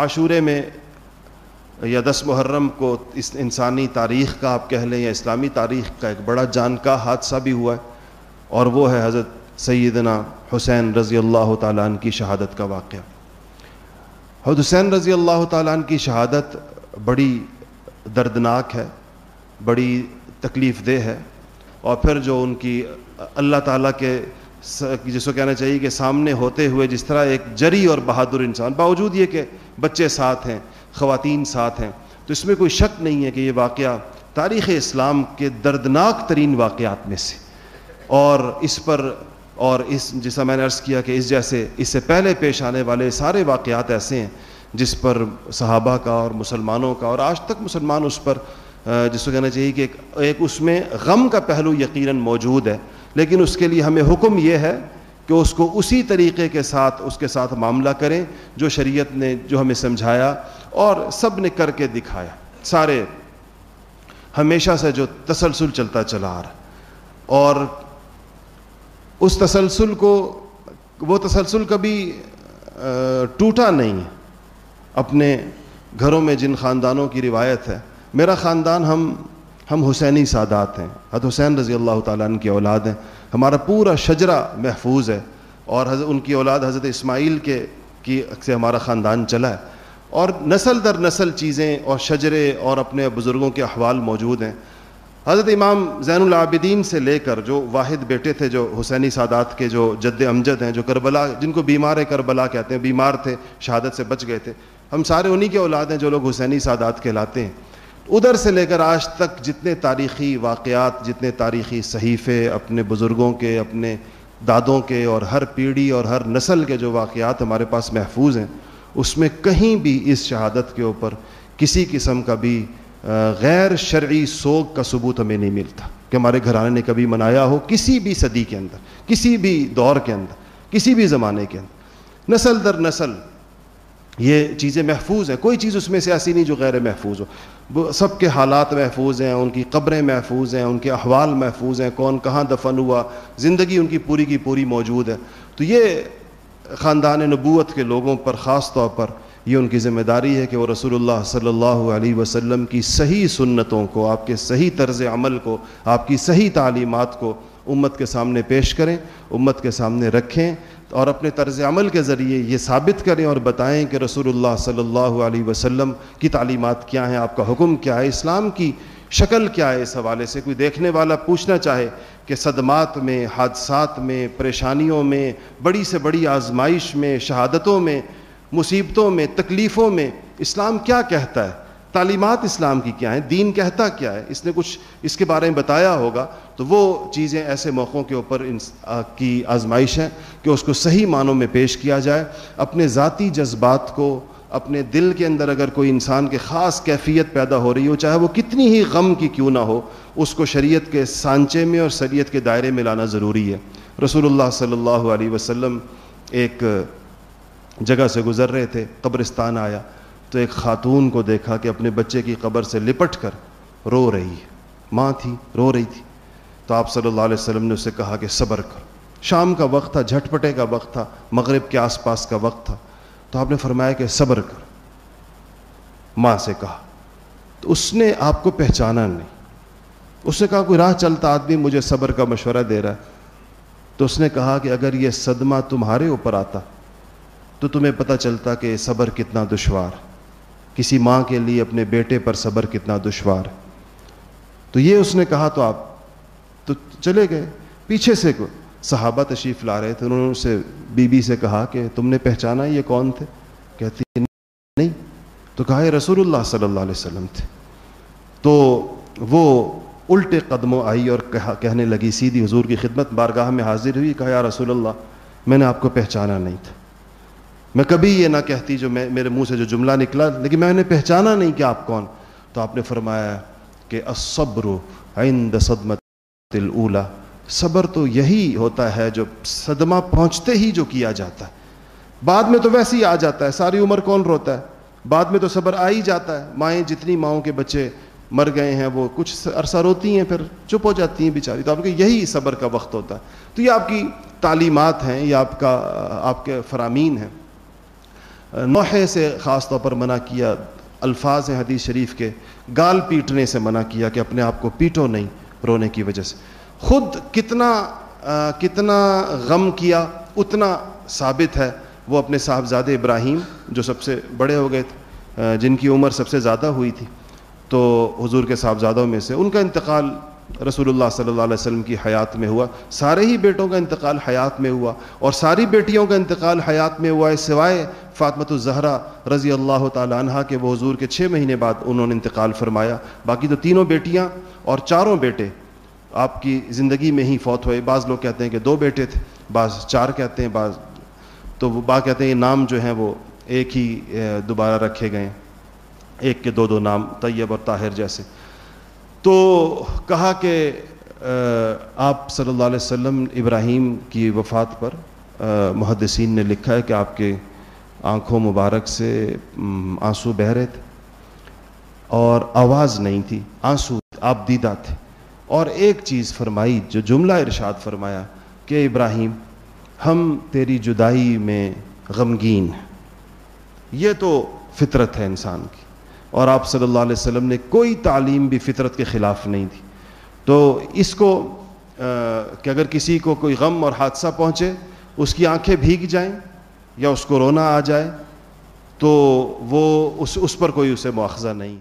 عاشورے میں یا دس محرم کو اس انسانی تاریخ کا آپ کہہ لیں یا اسلامی تاریخ کا ایک بڑا جان کا حادثہ بھی ہوا ہے، اور وہ ہے حضرت سیدنا حسین رضی اللہ تعالیٰ عنہ کی شہادت کا واقعہ۔ حضرت حسین رضی اللہ تعالیٰ عنہ کی شہادت بڑی دردناک ہے، بڑی تکلیف دہ ہے، اور پھر جو ان کی اللہ تعالیٰ کے جس کو کہنا چاہیے کہ سامنے ہوتے ہوئے جس طرح ایک جری اور بہادر انسان، باوجود یہ کہ بچے ساتھ ہیں، خواتین ساتھ ہیں، تو اس میں کوئی شک نہیں ہے کہ یہ واقعہ تاریخ اسلام کے دردناک ترین واقعات میں سے۔ اور اس پر، اور اس جیسا میں نے عرض کیا کہ اس جیسے، اس سے پہلے پیش آنے والے سارے واقعات ایسے ہیں جس پر صحابہ کا اور مسلمانوں کا، اور آج تک مسلمان اس پر جس کو کہنا چاہیے کہ ایک اس میں غم کا پہلو یقیناً موجود ہے۔ لیکن اس کے لیے ہمیں حکم یہ ہے کہ اس کو اسی طریقے کے ساتھ، اس کے ساتھ معاملہ کریں جو شریعت نے، جو ہمیں سمجھایا اور سب نے کر کے دکھایا۔ سارے، ہمیشہ سے جو تسلسل چلتا چلا آ رہا اور اس تسلسل کو، وہ تسلسل کبھی ٹوٹا نہیں ہے۔ اپنے گھروں میں جن خاندانوں کی روایت ہے، میرا خاندان ہم ہم حسینی سادات ہیں۔ حضرت حسین رضی اللہ تعالیٰ عنہ کی اولاد ہیں۔ ہمارا پورا شجرہ محفوظ ہے اور حضرت ان کی اولاد حضرت اسماعیل کے، کی سے ہمارا خاندان چلا ہے۔ اور نسل در نسل چیزیں اور شجرے اور اپنے بزرگوں کے احوال موجود ہیں۔ حضرت امام زین العابدین سے لے کر جو واحد بیٹے تھے، جو حسینی سادات کے جو جد امجد ہیں، جو کربلا، جن کو بیمار کربلا کہتے ہیں، بیمار تھے، شہادت سے بچ گئے تھے۔ ہم سارے انہی کے اولاد ہیں جو لوگ حسینی سادات کہلاتے ہیں۔ ادھر سے لے کر آج تک جتنے تاریخی واقعات، جتنے تاریخی صحیفے اپنے بزرگوں کے، اپنے دادوں کے اور ہر پیڑھی اور ہر نسل کے جو واقعات ہمارے پاس محفوظ ہیں، اس میں کہیں بھی اس شہادت کے اوپر کسی قسم کا بھی غیر شرعی سوگ کا ثبوت ہمیں نہیں ملتا کہ ہمارے گھرانے نے کبھی منایا ہو کسی بھی صدی کے اندر، کسی بھی دور کے اندر، کسی بھی زمانے کے اندر۔ نسل در نسل یہ چیزیں محفوظ ہیں۔ کوئی چیز اس میں سے ایسی نہیں جو غیر محفوظ ہو۔ سب کے حالات محفوظ ہیں، ان کی قبریں محفوظ ہیں، ان کے احوال محفوظ ہیں، کون کہاں دفن ہوا، زندگی ان کی پوری کی پوری موجود ہے۔ تو یہ خاندان نبوت کے لوگوں پر خاص طور پر یہ ان کی ذمہ داری ہے کہ وہ رسول اللہ صلی اللہ علیہ وسلم کی صحیح سنتوں کو، آپ کے صحیح طرز عمل کو، آپ کی صحیح تعلیمات کو امت کے سامنے پیش کریں، امت کے سامنے رکھیں۔ اور اپنے طرز عمل کے ذریعے یہ ثابت کریں اور بتائیں کہ رسول اللہ صلی اللہ علیہ وسلم کی تعلیمات کیا ہیں، آپ کا حکم کیا ہے، اسلام کی شکل کیا ہے اس حوالے سے۔ کوئی دیکھنے والا پوچھنا چاہے کہ صدمات میں، حادثات میں، پریشانیوں میں، بڑی سے بڑی آزمائش میں، شہادتوں میں، مصیبتوں میں، تکلیفوں میں اسلام کیا کہتا ہے؟ تعلیمات اسلام کی کیا ہیں؟ دین کہتا کیا ہے؟ اس نے کچھ اس کے بارے میں بتایا ہوگا تو وہ چیزیں ایسے موقعوں کے اوپر کی آزمائش ہیں کہ اس کو صحیح معنوں میں پیش کیا جائے، اپنے ذاتی جذبات کو، اپنے دل کے اندر اگر کوئی انسان کے خاص کیفیت پیدا ہو رہی ہو، چاہے وہ کتنی ہی غم کی کیوں نہ ہو، اس کو شریعت کے سانچے میں اور شریعت کے دائرے میں لانا ضروری ہے۔ رسول اللہ صلی اللہ علیہ وسلم ایک جگہ سے گزر رہے تھے، قبرستان آیا۔ تو ایک خاتون کو دیکھا کہ اپنے بچے کی قبر سے لپٹ کر رو رہی ہے۔ ماں تھی، رو رہی تھی۔ تو آپ صلی اللہ علیہ وسلم نے اسے کہا کہ صبر کر شام کا وقت تھا، جھٹپٹے کا وقت تھا، مغرب کے آس پاس کا وقت تھا۔ تو آپ نے فرمایا کہ صبر کر ماں سے کہا، تو اس نے آپ کو پہچانا نہیں۔ اس نے کہا، کوئی راہ چلتا آدمی مجھے صبر کا مشورہ دے رہا ہے؟ تو اس نے کہا کہ اگر یہ صدمہ تمہارے اوپر آتا تو تمہیں پتہ چلتا کہ صبر کتنا دشوار ہے۔ کسی ماں کے لیے اپنے بیٹے پر صبر کتنا دشوار تو یہ اس نے کہا تو آپ تو چلے گئے۔ پیچھے سے صحابہ تشریف لا رہے تھے۔ انہوں نے اسے بی بی سے کہا کہ تم نے پہچانا یہ کون تھے؟ کہتی نہیں۔ تو کہا یہ رسول اللہ صلی اللہ علیہ وسلم تھے۔ تو وہ الٹے قدموں آئی اور کہنے لگی، سیدھی حضور کی خدمت بارگاہ میں حاضر ہوئی۔ کہا، یا رسول اللہ، میں نے آپ کو پہچانا نہیں تھا۔ میں کبھی یہ نہ کہتی جو میں میرے منہ سے جو جملہ نکلا، لیکن میں نے پہچانا نہیں کہ آپ کون۔ تو آپ نے فرمایا کہ الصبر عند صدمت الاولا صبر تو یہی ہوتا ہے جو صدمہ پہنچتے ہی جو کیا جاتا ہے۔ بعد میں تو ویسے ہی آ جاتا ہے، ساری عمر کون روتا ہے؟ بعد میں تو صبر آ ہی جاتا ہے۔ مائیں جتنی ماؤں کے بچے مر گئے ہیں، وہ کچھ عرصہ روتی ہیں، پھر چپ ہو جاتی ہیں بیچاری۔ تو آپ کے یہی صبر کا وقت ہوتا ہے۔ تو یہ آپ کی تعلیمات ہیں، یہ آپ کا آپ کے فرامین ہیں۔ نوحے سے خاص طور پر منع کیا، الفاظ ہیں حدیث شریف کے گال پیٹنے سے منع کیا کہ اپنے آپ کو پیٹو نہیں رونے کی وجہ سے۔ خود کتنا کتنا غم کیا، اتنا ثابت ہے وہ اپنے صاحبزادے ابراہیم جو سب سے بڑے ہو گئے تھے جن کی عمر سب سے زیادہ ہوئی تھی۔ تو حضور کے صاحبزادوں میں سے ان کا انتقال رسول اللہ صلی اللہ علیہ وسلم کی حیات میں ہوا۔ سارے ہی بیٹوں کا انتقال حیات میں ہوا اور ساری بیٹیوں کا انتقال حیات میں ہوا۔ ہے سوائے فاطمت الزہرا رضی اللہ تعالیٰ عنہ کے وہ حضور کے چھ مہینے بعد انہوں نے انتقال فرمایا۔ باقی تو تینوں بیٹیاں اور چاروں بیٹے آپ کی زندگی میں ہی فوت ہوئے۔ بعض لوگ کہتے ہیں کہ دو بیٹے تھے، بعض چار کہتے ہیں، بعض تو وہ با کہتے ہیں یہ نام جو ہیں وہ ایک ہی دوبارہ رکھے گئے ایک کے دو دو نام، طیب اور طاہر جیسے۔ تو کہا کہ آپ صلی اللہ علیہ وسلم ابراہیم کی وفات پر محدثین نے لکھا ہے کہ آپ کے آنکھوں مبارک سے آنسو بہ رہے تھے اور آواز نہیں تھی، آنسو آپ دیدہ تھے۔ اور ایک چیز فرمائی جو جملہ ارشاد فرمایا کہ، ابراہیم، ہم تیری جدائی میں غمگین ہیں۔ یہ تو فطرت ہے انسان کی۔ اور آپ صلی اللہ علیہ وسلم نے کوئی تعلیم بھی فطرت کے خلاف نہیں تھی تو اس کو کہ اگر کسی کو کوئی غم اور حادثہ پہنچے، اس کی آنکھیں بھیگ جائیں یا اس کو رونا آ جائے، تو وہ اس اس پر کوئی اسے مواخذہ نہیں۔